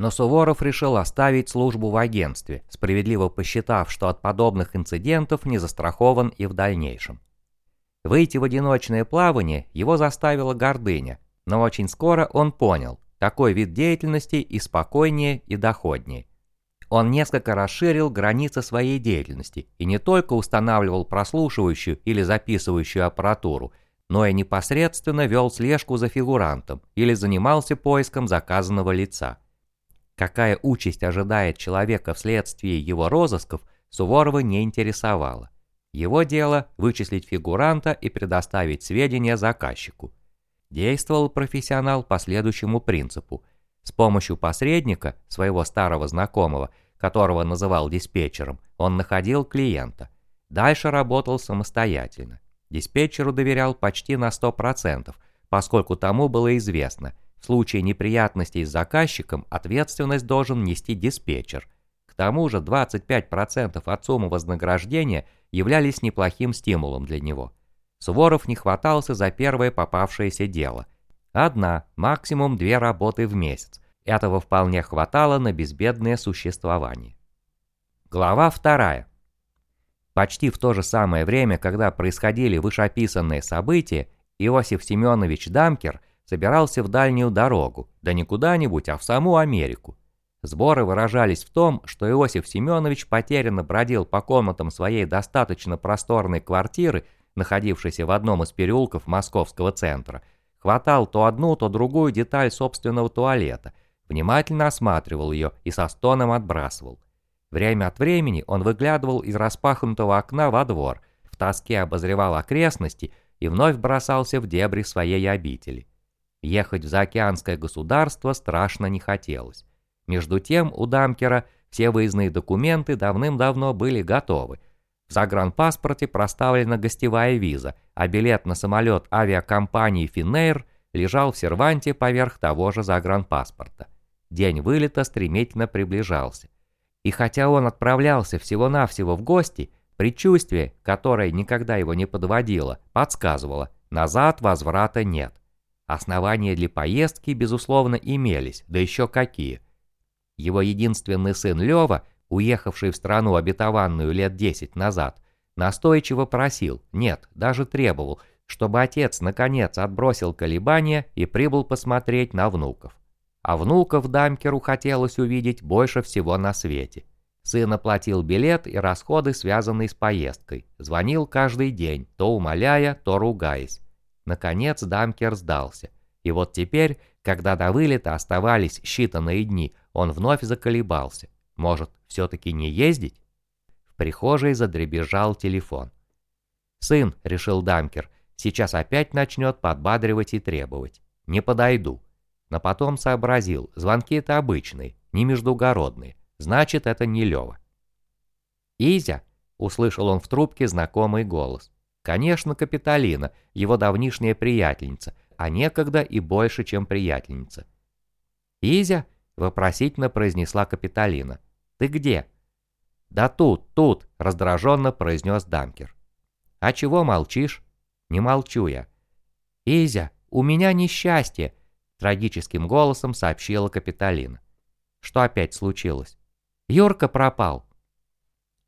Но Суворов решил оставить службу в агентстве, справедливо посчитав, что от подобных инцидентов не застрахован и в дальнейшем. Выйти в одиночное плавание его заставила гордыня, но очень скоро он понял, такой вид деятельности и спокойнее, и доходнее. Он несколько расширил границы своей деятельности и не только устанавливал прослушивающую или записывающую аппаратуру, но и непосредственно вел слежку за фигурантом или занимался поиском заказанного лица. Какая участь ожидает человека вследствие его розысков, Суворова не интересовало. Его дело – вычислить фигуранта и предоставить сведения заказчику. Действовал профессионал по следующему принципу. С помощью посредника, своего старого знакомого, которого называл диспетчером, он находил клиента. Дальше работал самостоятельно. Диспетчеру доверял почти на 100%, поскольку тому было известно, в случае неприятностей с заказчиком ответственность должен нести диспетчер. К тому же 25% от суммы вознаграждения являлись неплохим стимулом для него. Суворов не хватался за первое попавшееся дело. Одна, максимум две работы в месяц. Этого вполне хватало на безбедное существование. Глава вторая. Почти в то же самое время, когда происходили вышеописанные события, Иосиф Семенович Дамкер собирался в дальнюю дорогу, да не куда-нибудь, а в саму Америку. Сборы выражались в том, что Иосиф Семенович потерянно бродил по комнатам своей достаточно просторной квартиры находившийся в одном из переулков московского центра, хватал то одну, то другую деталь собственного туалета, внимательно осматривал ее и со стоном отбрасывал. Время от времени он выглядывал из распахнутого окна во двор, в тоске обозревал окрестности и вновь бросался в дебри своей обители. Ехать в заокеанское государство страшно не хотелось. Между тем у Дамкера все выездные документы давным-давно были готовы, в загранпаспорте проставлена гостевая виза, а билет на самолет авиакомпании Finnair лежал в серванте поверх того же загранпаспорта. День вылета стремительно приближался. И хотя он отправлялся всего-навсего в гости, предчувствие, которое никогда его не подводило, подсказывало, назад возврата нет. Основания для поездки, безусловно, имелись, да еще какие. Его единственный сын Лева уехавший в страну обетованную лет десять назад, настойчиво просил, нет, даже требовал, чтобы отец наконец отбросил колебания и прибыл посмотреть на внуков. А внуков Дамкеру хотелось увидеть больше всего на свете. Сын оплатил билет и расходы, связанные с поездкой. Звонил каждый день, то умоляя, то ругаясь. Наконец Дамкер сдался. И вот теперь, когда до вылета оставались считанные дни, он вновь заколебался. Может, все-таки не ездить? В прихожей задребезжал телефон. «Сын», — решил Дамкер, — «сейчас опять начнет подбадривать и требовать. Не подойду». Но потом сообразил, звонки-то обычные, не междугородные, значит, это не Лева. «Изя», — услышал он в трубке знакомый голос. Конечно, Капитолина, его давнишняя приятельница, а некогда и больше, чем приятельница. «Изя?» — вопросительно произнесла Капитолина. «Ты где?» «Да тут, тут», — раздраженно произнес Дамкер. «А чего молчишь?» «Не молчу я». «Изя, у меня несчастье», — трагическим голосом сообщила Капитолина. «Что опять случилось?» «Юрка пропал».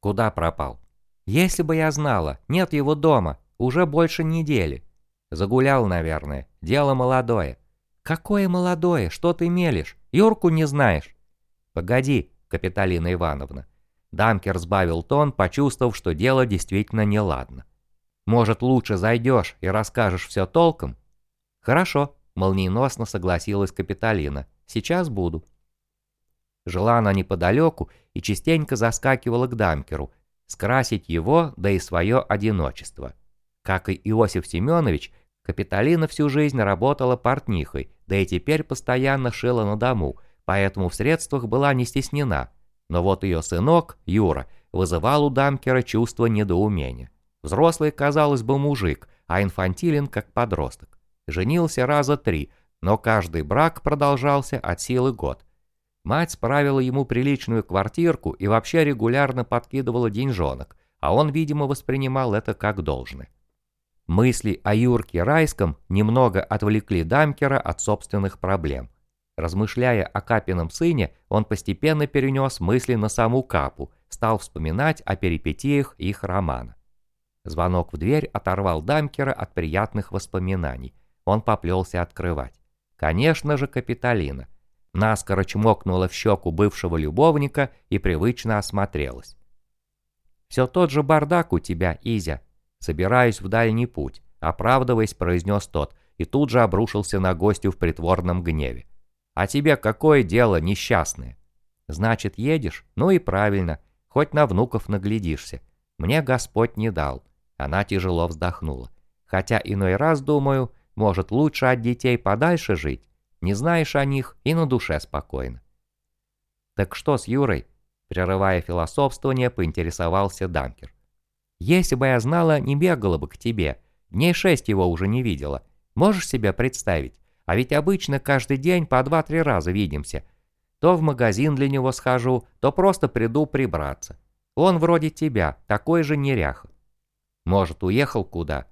«Куда пропал?» «Если бы я знала, нет его дома, уже больше недели». «Загулял, наверное, дело молодое». «Какое молодое? Что ты мелешь? Юрку не знаешь?» «Погоди, Капиталина Ивановна. Дамкер сбавил тон, почувствовав, что дело действительно неладно. «Может, лучше зайдешь и расскажешь все толком?» «Хорошо», — молниеносно согласилась Капиталина. «Сейчас буду». Жила она неподалеку и частенько заскакивала к Дамкеру, скрасить его, да и свое одиночество. Как и Иосиф Семенович, Капиталина всю жизнь работала портнихой, да и теперь постоянно шила на дому — поэтому в средствах была не стеснена. Но вот ее сынок, Юра, вызывал у Дамкера чувство недоумения. Взрослый, казалось бы, мужик, а инфантилен как подросток. Женился раза три, но каждый брак продолжался от силы год. Мать справила ему приличную квартирку и вообще регулярно подкидывала деньжонок, а он, видимо, воспринимал это как должное. Мысли о Юрке Райском немного отвлекли Дамкера от собственных проблем. Размышляя о Капином сыне, он постепенно перенес мысли на саму Капу, стал вспоминать о перипетиях их романа. Звонок в дверь оторвал Дамкера от приятных воспоминаний. Он поплелся открывать. Конечно же, Капитолина. Наскоро чмокнула в щеку бывшего любовника и привычно осмотрелась. «Все тот же бардак у тебя, Изя. Собираюсь в дальний путь», — оправдываясь, произнес тот, и тут же обрушился на гостю в притворном гневе. «А тебе какое дело, несчастное?» «Значит, едешь? Ну и правильно, хоть на внуков наглядишься. Мне Господь не дал». Она тяжело вздохнула. «Хотя иной раз думаю, может, лучше от детей подальше жить? Не знаешь о них и на душе спокойно». «Так что с Юрой?» Прерывая философствование, поинтересовался Дамкер. «Если бы я знала, не бегала бы к тебе. Дней шесть его уже не видела. Можешь себе представить? А ведь обычно каждый день по два-три раза видимся. То в магазин для него схожу, то просто приду прибраться. Он вроде тебя, такой же неряха. Может, уехал куда?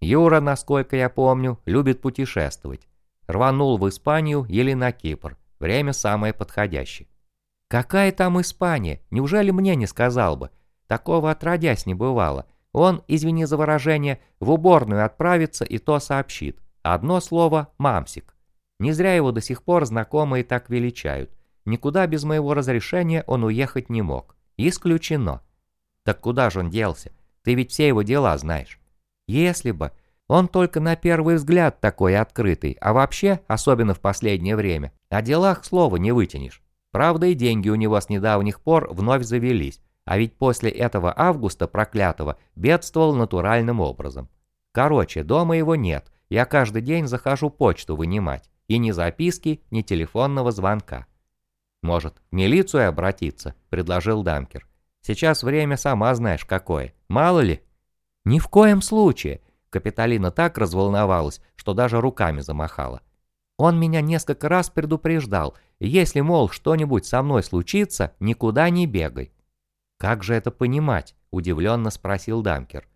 Юра, насколько я помню, любит путешествовать. Рванул в Испанию или на Кипр. Время самое подходящее. Какая там Испания? Неужели мне не сказал бы? Такого отродясь не бывало. Он, извини за выражение, в уборную отправится и то сообщит. Одно слово «мамсик». Не зря его до сих пор знакомые так величают. Никуда без моего разрешения он уехать не мог. Исключено. Так куда же он делся? Ты ведь все его дела знаешь. Если бы. Он только на первый взгляд такой открытый, а вообще, особенно в последнее время, о делах слова не вытянешь. Правда, и деньги у него с недавних пор вновь завелись, а ведь после этого августа проклятого бедствовал натуральным образом. Короче, дома его нет, я каждый день захожу почту вынимать, и ни записки, ни телефонного звонка. «Может, в милицию обратиться?» – предложил Дамкер. «Сейчас время сама знаешь какое, мало ли?» «Ни в коем случае!» Капиталина так разволновалась, что даже руками замахала. Он меня несколько раз предупреждал, если, мол, что-нибудь со мной случится, никуда не бегай. «Как же это понимать?» – удивленно спросил Дамкер.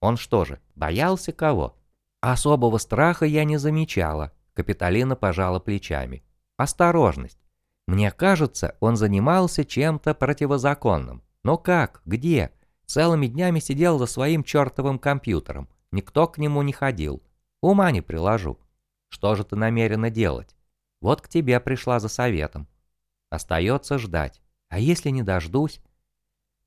«Он что же, боялся кого?» «Особого страха я не замечала», – Капитолина пожала плечами. «Осторожность. Мне кажется, он занимался чем-то противозаконным. Но как? Где? Целыми днями сидел за своим чертовым компьютером. Никто к нему не ходил. Ума не приложу. Что же ты намерена делать? Вот к тебе пришла за советом. Остается ждать. А если не дождусь?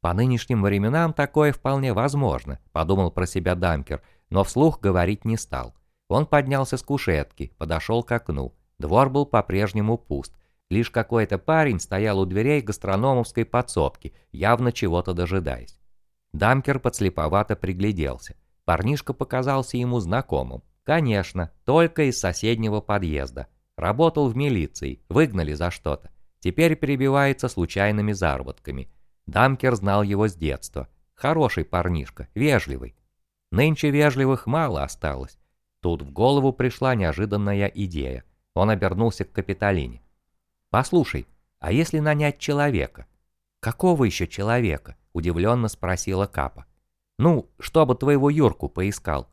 По нынешним временам такое вполне возможно, подумал про себя Дамкер, но вслух говорить не стал. Он поднялся с кушетки, подошел к окну. Двор был по-прежнему пуст. Лишь какой-то парень стоял у дверей гастрономовской подсобки, явно чего-то дожидаясь. Дамкер подслеповато пригляделся. Парнишка показался ему знакомым. Конечно, только из соседнего подъезда. Работал в милиции, выгнали за что-то. Теперь перебивается случайными заработками. Дамкер знал его с детства. Хороший парнишка, вежливый. Нынче вежливых мало осталось. Тут в голову пришла неожиданная идея. Он обернулся к Капитолине. «Послушай, а если нанять человека?» «Какого еще человека?» – удивленно спросила Капа. «Ну, чтобы твоего Юрку поискал.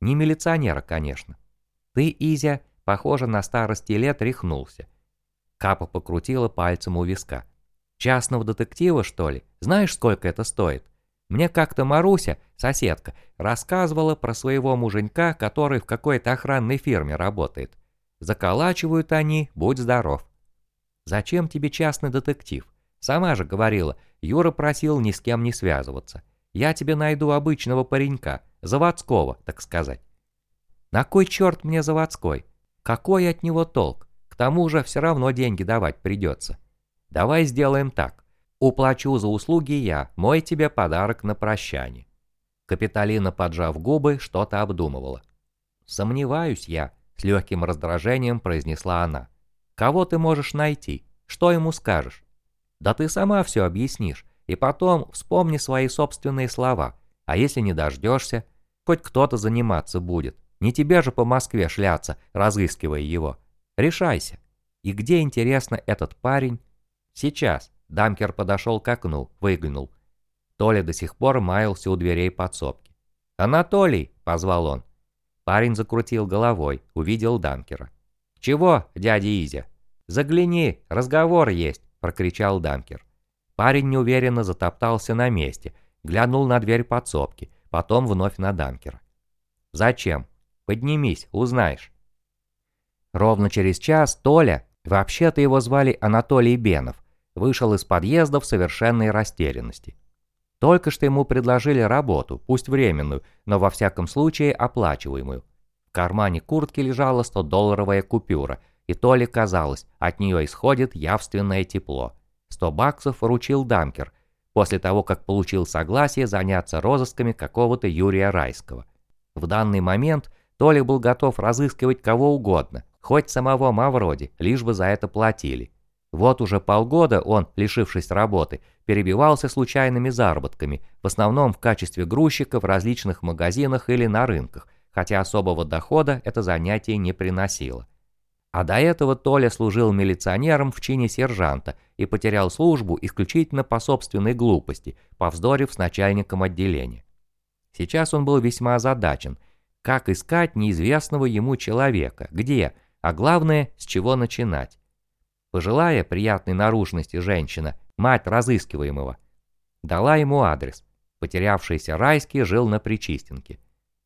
Не милиционера, конечно. Ты, Изя, похоже, на старости лет рехнулся. Капа покрутила пальцем у виска. Частного детектива, что ли? Знаешь, сколько это стоит? Мне как-то Маруся, соседка, рассказывала про своего муженька, который в какой-то охранной фирме работает. Заколачивают они, будь здоров. Зачем тебе частный детектив? Сама же говорила, Юра просил ни с кем не связываться. Я тебе найду обычного паренька, заводского, так сказать. На кой черт мне заводской? Какой от него толк? К тому же все равно деньги давать придется. Давай сделаем так. Уплачу за услуги я, мой тебе подарок на прощание. Капитолина, поджав губы, что-то обдумывала. «Сомневаюсь я», — с легким раздражением произнесла она. «Кого ты можешь найти? Что ему скажешь?» «Да ты сама все объяснишь. И потом вспомни свои собственные слова. А если не дождешься, хоть кто-то заниматься будет. Не тебе же по Москве шляться, разыскивая его. Решайся. И где, интересно, этот парень? Сейчас. Дамкер подошел к окну, выглянул. Толя до сих пор маялся у дверей подсобки. «Анатолий!» — позвал он. Парень закрутил головой, увидел Дамкера. «Чего, дядя Изя?» загляни, разговор есть!» – прокричал Дамкер. Парень неуверенно затоптался на месте, глянул на дверь подсобки, потом вновь на Дамкера. «Зачем? Поднимись, узнаешь». Ровно через час Толя, вообще-то его звали Анатолий Бенов, вышел из подъезда в совершенной растерянности. Только что ему предложили работу, пусть временную, но во всяком случае оплачиваемую. В кармане куртки лежала 100-долларовая купюра, и Толе казалось, от нее исходит явственное тепло. 100 баксов вручил Дамкер, после того, как получил согласие заняться розысками какого-то Юрия Райского. В данный момент Толя был готов разыскивать кого угодно, хоть самого Мавроди, лишь бы за это платили. Вот уже полгода он, лишившись работы, перебивался случайными заработками, в основном в качестве грузчика в различных магазинах или на рынках, хотя особого дохода это занятие не приносило. А до этого Толя служил милиционером в чине сержанта и потерял службу исключительно по собственной глупости, повздорив с начальником отделения. Сейчас он был весьма озадачен, как искать неизвестного ему человека, где, а главное, с чего начинать. Пожилая приятной наружности женщина, мать разыскиваемого, дала ему адрес. Потерявшийся Райский жил на Причистенке.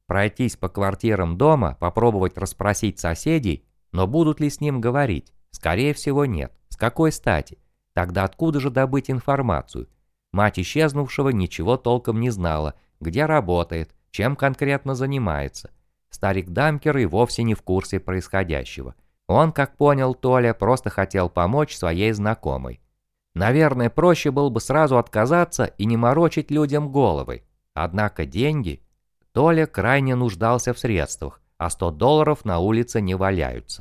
Пройтись по квартирам дома, попробовать расспросить соседей, но будут ли с ним говорить? Скорее всего нет. С какой стати? Тогда откуда же добыть информацию? Мать исчезнувшего ничего толком не знала, где работает, чем конкретно занимается. Старик Дамкер и вовсе не в курсе происходящего. Он, как понял Толя, просто хотел помочь своей знакомой. Наверное, проще было бы сразу отказаться и не морочить людям головы. Однако деньги... Толя крайне нуждался в средствах, а 100 долларов на улице не валяются.